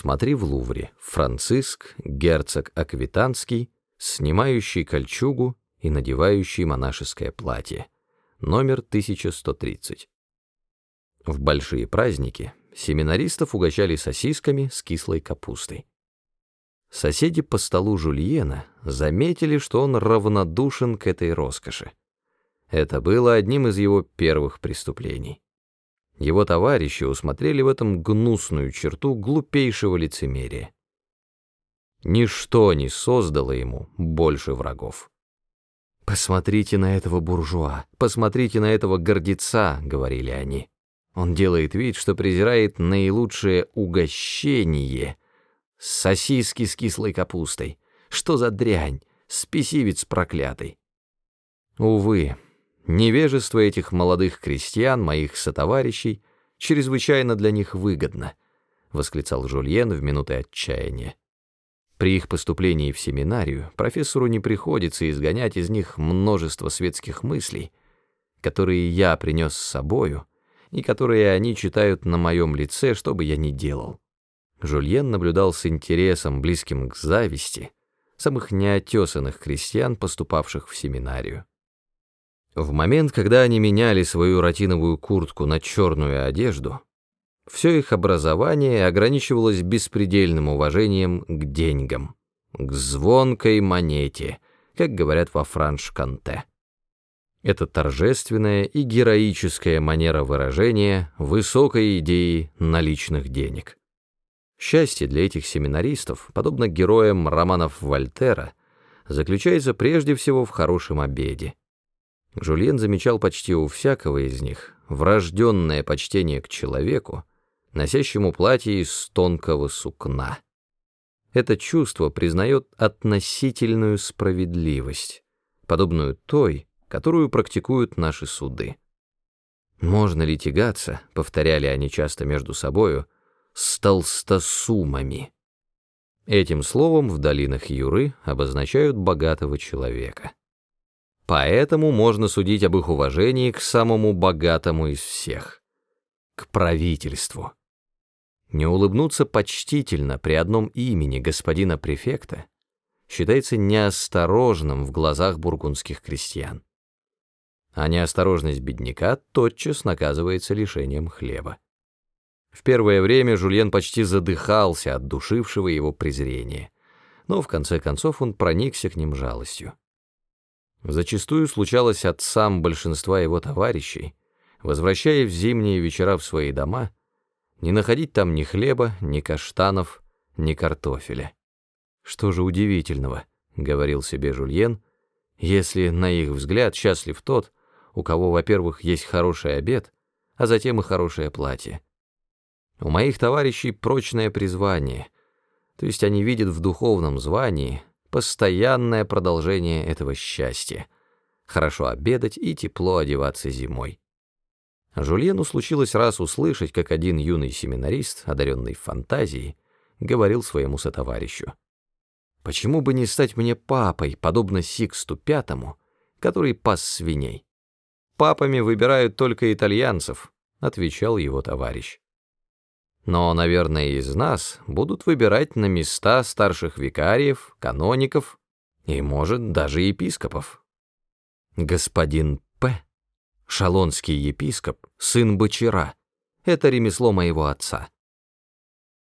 Смотри в Лувре. Франциск, герцог Аквитанский, снимающий кольчугу и надевающий монашеское платье. Номер 1130. В большие праздники семинаристов угощали сосисками с кислой капустой. Соседи по столу Жульена заметили, что он равнодушен к этой роскоши. Это было одним из его первых преступлений. Его товарищи усмотрели в этом гнусную черту глупейшего лицемерия. Ничто не создало ему больше врагов. «Посмотрите на этого буржуа, посмотрите на этого гордеца», — говорили они. Он делает вид, что презирает наилучшее угощение — сосиски с кислой капустой. Что за дрянь, спесивец проклятый. Увы, Невежество этих молодых крестьян, моих сотоварищей, чрезвычайно для них выгодно, восклицал Жульен в минуты отчаяния. При их поступлении в семинарию профессору не приходится изгонять из них множество светских мыслей, которые я принес с собою и которые они читают на моем лице, что бы я ни делал. Жульен наблюдал с интересом, близким к зависти, самых неотесанных крестьян, поступавших в семинарию. В момент, когда они меняли свою ротиновую куртку на черную одежду, все их образование ограничивалось беспредельным уважением к деньгам, к звонкой монете, как говорят во Франш-Канте. Это торжественная и героическая манера выражения высокой идеи наличных денег. Счастье для этих семинаристов, подобно героям романов Вольтера, заключается прежде всего в хорошем обеде. Жульен замечал почти у всякого из них врожденное почтение к человеку, носящему платье из тонкого сукна. Это чувство признает относительную справедливость, подобную той, которую практикуют наши суды. «Можно ли тягаться?» — повторяли они часто между собою, «с толстосумами». Этим словом в долинах Юры обозначают богатого человека. Поэтому можно судить об их уважении к самому богатому из всех — к правительству. Не улыбнуться почтительно при одном имени господина префекта считается неосторожным в глазах бургундских крестьян. А неосторожность бедняка тотчас наказывается лишением хлеба. В первое время Жульен почти задыхался от душившего его презрения, но в конце концов он проникся к ним жалостью. Зачастую случалось отцам большинства его товарищей, возвращаясь в зимние вечера в свои дома, не находить там ни хлеба, ни каштанов, ни картофеля. «Что же удивительного?» — говорил себе Жульен, «если, на их взгляд, счастлив тот, у кого, во-первых, есть хороший обед, а затем и хорошее платье. У моих товарищей прочное призвание, то есть они видят в духовном звании постоянное продолжение этого счастья. Хорошо обедать и тепло одеваться зимой. Жульену случилось раз услышать, как один юный семинарист, одаренный фантазией, говорил своему сотоварищу. «Почему бы не стать мне папой, подобно Сиксту Пятому, который пас свиней? Папами выбирают только итальянцев», — отвечал его товарищ. Но, наверное, из нас будут выбирать на места старших викариев, каноников и, может, даже епископов. Господин П., шалонский епископ, сын Бочера, это ремесло моего отца.